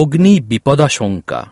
অগ্নি বিপদাশঙ্কা।